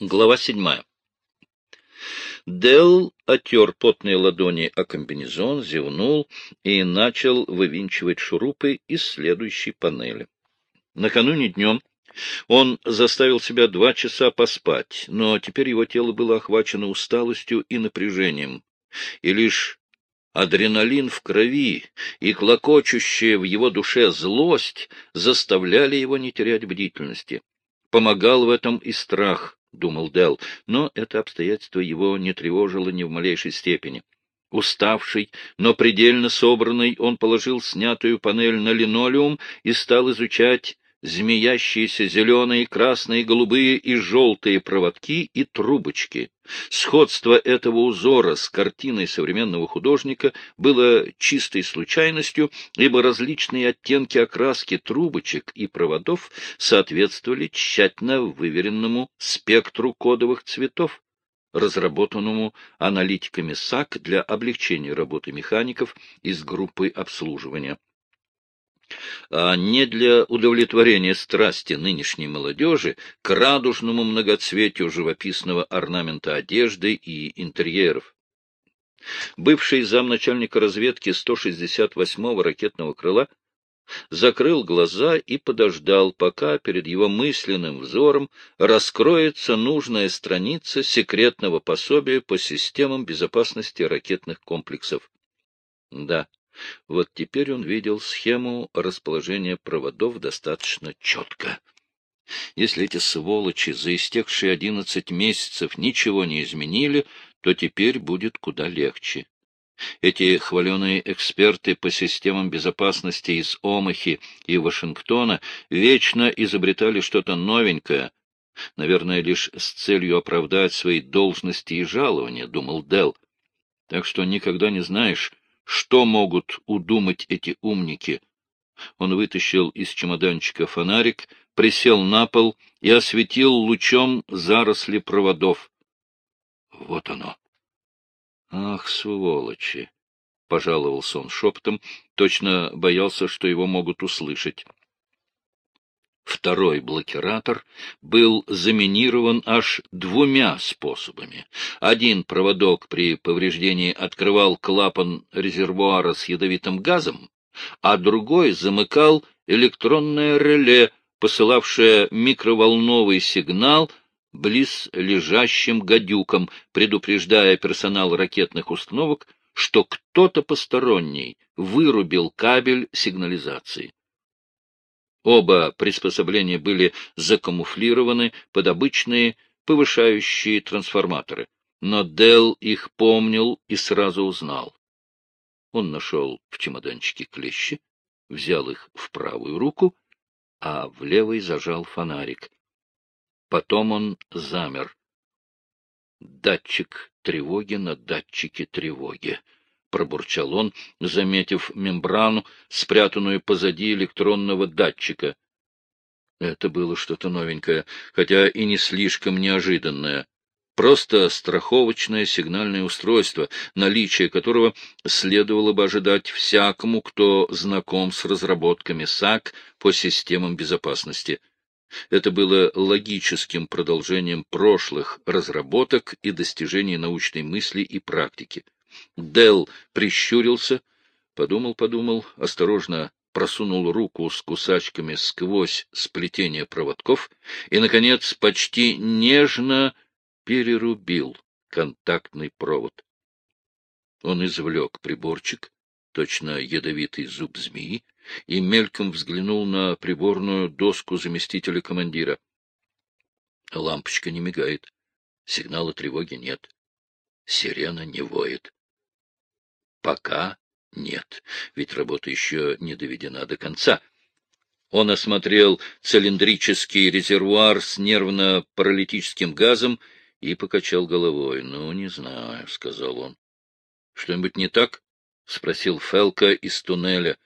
Глава седьмая. Дел отер потные ладони о комбинезон, зевнул и начал вывинчивать шурупы из следующей панели. Накануне днем он заставил себя два часа поспать, но теперь его тело было охвачено усталостью и напряжением, и лишь адреналин в крови и клокочущая в его душе злость заставляли его не терять бдительности. Помогал в этом и страх —— думал Дел, но это обстоятельство его не тревожило ни в малейшей степени. Уставший, но предельно собранный, он положил снятую панель на линолеум и стал изучать змеящиеся зеленые, красные, голубые и желтые проводки и трубочки. Сходство этого узора с картиной современного художника было чистой случайностью, ибо различные оттенки окраски трубочек и проводов соответствовали тщательно выверенному спектру кодовых цветов разработанному аналитиками САК для облегчения работы механиков из группы обслуживания а не для удовлетворения страсти нынешней молодежи к радужному многоцветию живописного орнамента одежды и интерьеров. Бывший замначальника разведки 168-го ракетного крыла закрыл глаза и подождал, пока перед его мысленным взором раскроется нужная страница секретного пособия по системам безопасности ракетных комплексов. Да, вот теперь он видел схему расположения проводов достаточно четко. Если эти сволочи за истекшие одиннадцать месяцев ничего не изменили, то теперь будет куда легче. Эти хваленые эксперты по системам безопасности из Омахи и Вашингтона вечно изобретали что-то новенькое, наверное, лишь с целью оправдать свои должности и жалования, — думал Дел. Так что никогда не знаешь, что могут удумать эти умники? Он вытащил из чемоданчика фонарик, присел на пол и осветил лучом заросли проводов. Вот оно. Ах, сволочи! — пожаловался он шепотом, точно боялся, что его могут услышать. Второй блокиратор был заминирован аж двумя способами. Один проводок при повреждении открывал клапан резервуара с ядовитым газом, а другой замыкал электронное реле, посылавшее микроволновый сигнал близ лежащим гадюкам, предупреждая персонал ракетных установок, что кто-то посторонний вырубил кабель сигнализации. Оба приспособления были закамуфлированы под обычные повышающие трансформаторы, но Дел их помнил и сразу узнал. Он нашел в чемоданчике клещи, взял их в правую руку, а в левой зажал фонарик. Потом он замер. Датчик тревоги на датчике тревоги. — пробурчал он, заметив мембрану, спрятанную позади электронного датчика. Это было что-то новенькое, хотя и не слишком неожиданное. Просто страховочное сигнальное устройство, наличие которого следовало бы ожидать всякому, кто знаком с разработками САК по системам безопасности. Это было логическим продолжением прошлых разработок и достижений научной мысли и практики. Дел прищурился, подумал-подумал, осторожно просунул руку с кусачками сквозь сплетение проводков и, наконец, почти нежно перерубил контактный провод. Он извлек приборчик, точно ядовитый зуб змеи, и мельком взглянул на приборную доску заместителя командира. Лампочка не мигает, сигнала тревоги нет, сирена не воет. Пока нет, ведь работа еще не доведена до конца. Он осмотрел цилиндрический резервуар с нервно-паралитическим газом и покачал головой. — Ну, не знаю, — сказал он. — Что-нибудь не так? — спросил Фелка из туннеля.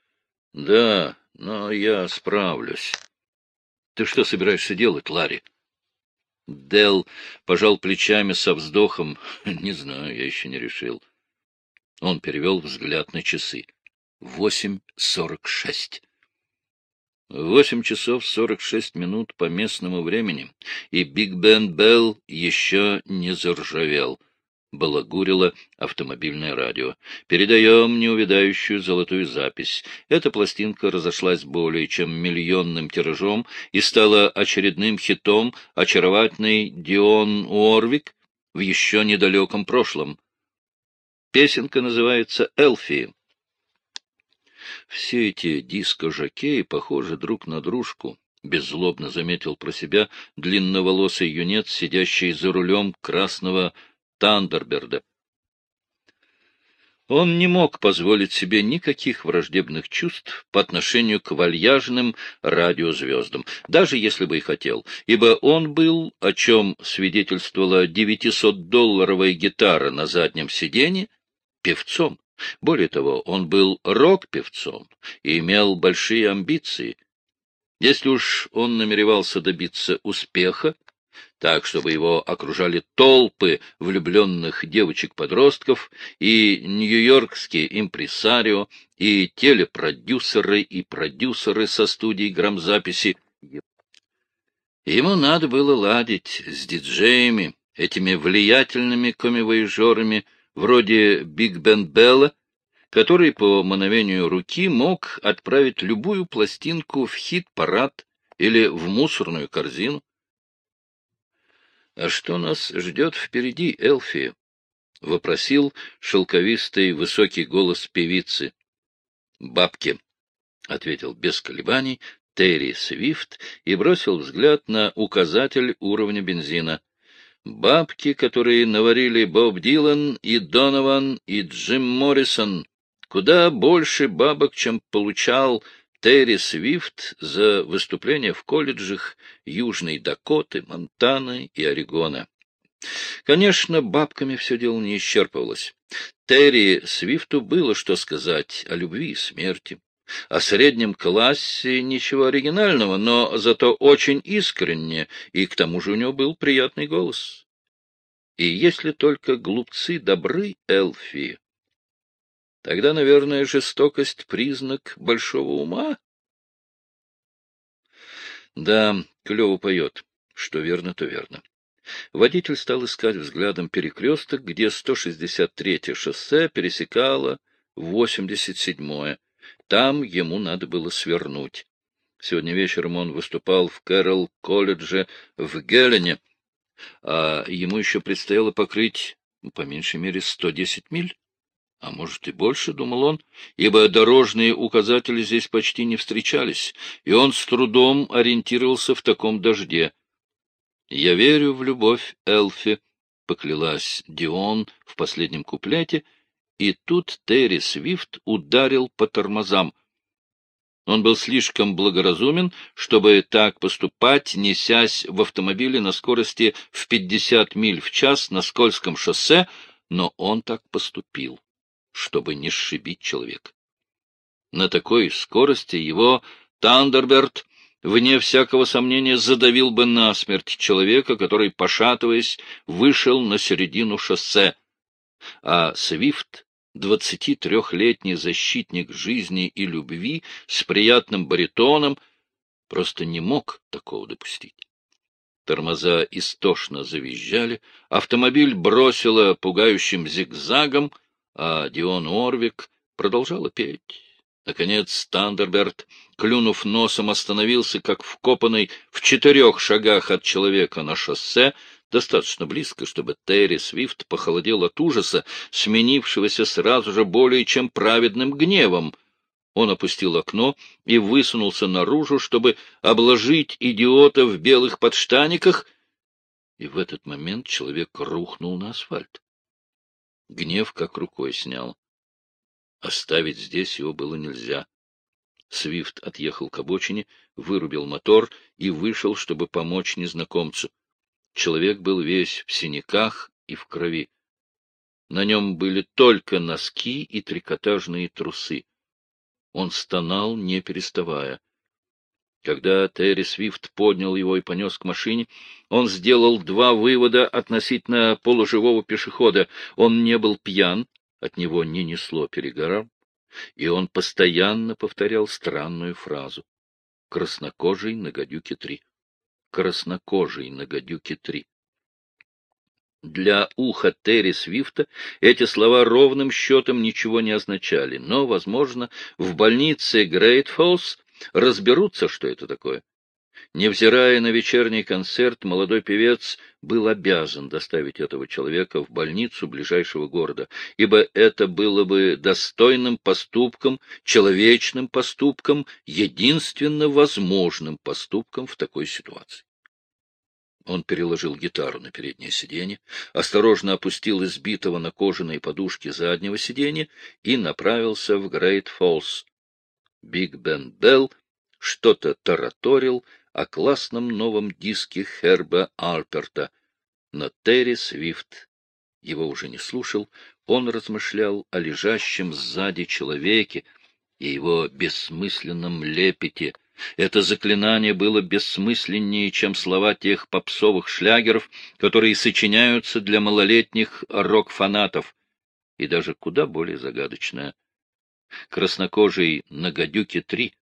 — Да, но я справлюсь. — Ты что собираешься делать, Ларри? Дел пожал плечами со вздохом. — Не знаю, я еще не решил. — он перевел взгляд на часы. Восемь сорок шесть. Восемь часов сорок шесть минут по местному времени, и Биг Бен Белл еще не заржавел. Балагурило автомобильное радио. Передаем неувядающую золотую запись. Эта пластинка разошлась более чем миллионным тиражом и стала очередным хитом очаровательный Дион Уорвик в еще недалеком прошлом. Песенка называется «Элфи». Все эти диско-жокеи похожи друг на дружку, — беззлобно заметил про себя длинноволосый юнец, сидящий за рулем красного Тандерберда. Он не мог позволить себе никаких враждебных чувств по отношению к вальяжным радиозвездам, даже если бы и хотел, ибо он был, о чем свидетельствовала 900-долларовая гитара на заднем сиденье, певцом. Более того, он был рок-певцом и имел большие амбиции. Если уж он намеревался добиться успеха, так, чтобы его окружали толпы влюбленных девочек-подростков и нью-йоркские импресарио, и телепродюсеры, и продюсеры со студий грамзаписи. Ему надо было ладить с диджеями, этими влиятельными комивоежорами, вроде Биг Бен Белла, который по мановению руки мог отправить любую пластинку в хит-парад или в мусорную корзину. — А что нас ждет впереди, Элфи? — вопросил шелковистый высокий голос певицы. — Бабки, — ответил без колебаний Терри Свифт и бросил взгляд на указатель уровня бензина. Бабки, которые наварили Боб Дилан и Донован и Джим Моррисон. Куда больше бабок, чем получал Терри Свифт за выступления в колледжах Южной Дакоты, Монтаны и Орегона. Конечно, бабками все дело не исчерпывалось. Терри Свифту было что сказать о любви и смерти. О среднем классе ничего оригинального, но зато очень искренне, и к тому же у него был приятный голос. И если только глупцы добры, Элфи, тогда, наверное, жестокость — признак большого ума? Да, клево поет. Что верно, то верно. Водитель стал искать взглядом перекресток, где 163-е шоссе пересекало 87-е. Там ему надо было свернуть. Сегодня вечером он выступал в Кэрол-колледже в Гелене, а ему еще предстояло покрыть, ну, по меньшей мере, 110 миль. А может и больше, — думал он, ибо дорожные указатели здесь почти не встречались, и он с трудом ориентировался в таком дожде. — Я верю в любовь, Элфи, — поклялась Дион в последнем куплете, — и тут Терри Свифт ударил по тормозам. Он был слишком благоразумен, чтобы так поступать, несясь в автомобиле на скорости в 50 миль в час на скользком шоссе, но он так поступил, чтобы не сшибить человека. На такой скорости его Тандерберт, вне всякого сомнения, задавил бы насмерть человека, который, пошатываясь, вышел на середину шоссе. А Свифт двадцати трехлетний защитник жизни и любви с приятным баритоном просто не мог такого допустить. Тормоза истошно завизжали, автомобиль бросило пугающим зигзагом, а Дион Орвик продолжала петь. Наконец Тандерберт, клюнув носом, остановился, как вкопанный в четырех шагах от человека на шоссе, достаточно близко, чтобы Терри Свифт похолодел от ужаса, сменившегося сразу же более чем праведным гневом. Он опустил окно и высунулся наружу, чтобы обложить идиота в белых подштаниках, и в этот момент человек рухнул на асфальт. Гнев как рукой снял. Оставить здесь его было нельзя. Свифт отъехал к обочине, вырубил мотор и вышел, чтобы помочь незнакомцу. Человек был весь в синяках и в крови. На нем были только носки и трикотажные трусы. Он стонал, не переставая. Когда Терри Свифт поднял его и понес к машине, он сделал два вывода относительно полуживого пешехода. Он не был пьян, от него не несло перегаром, и он постоянно повторял странную фразу. Краснокожий на гадюке три. Краснокожий на гадюке три. Для уха Терри Свифта эти слова ровным счетом ничего не означали, но, возможно, в больнице Грейтфоллс разберутся, что это такое. Невзирая на вечерний концерт, молодой певец был обязан доставить этого человека в больницу ближайшего города, ибо это было бы достойным поступком, человечным поступком, единственно возможным поступком в такой ситуации. Он переложил гитару на переднее сиденье, осторожно опустил избитого на кожаные подушки заднего сиденья и направился в Грейт-Фоллс. Биг Бен Белл что-то тараторил, о классном новом диске Херба Алперта, но Терри Свифт его уже не слушал, он размышлял о лежащем сзади человеке и его бессмысленном лепете. Это заклинание было бессмысленнее, чем слова тех попсовых шлягеров, которые сочиняются для малолетних рок-фанатов, и даже куда более загадочное. Краснокожий на гадюке три.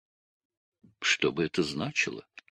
Что бы это значило?